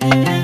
Yeah.